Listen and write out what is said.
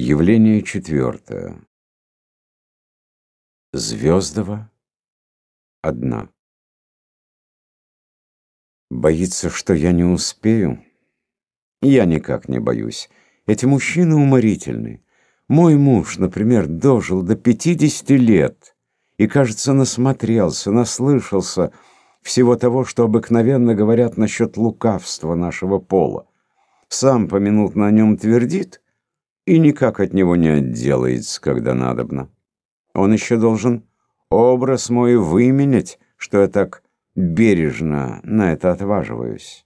Явление четвертое. Звездова одна. Боится, что я не успею? Я никак не боюсь. Эти мужчины уморительны. Мой муж, например, дожил до 50 лет и, кажется, насмотрелся, наслышался всего того, что обыкновенно говорят насчет лукавства нашего пола. Сам поминутно о нем твердит — и никак от него не отделается, когда надобно. Он еще должен образ мой выменять, что я так бережно на это отваживаюсь.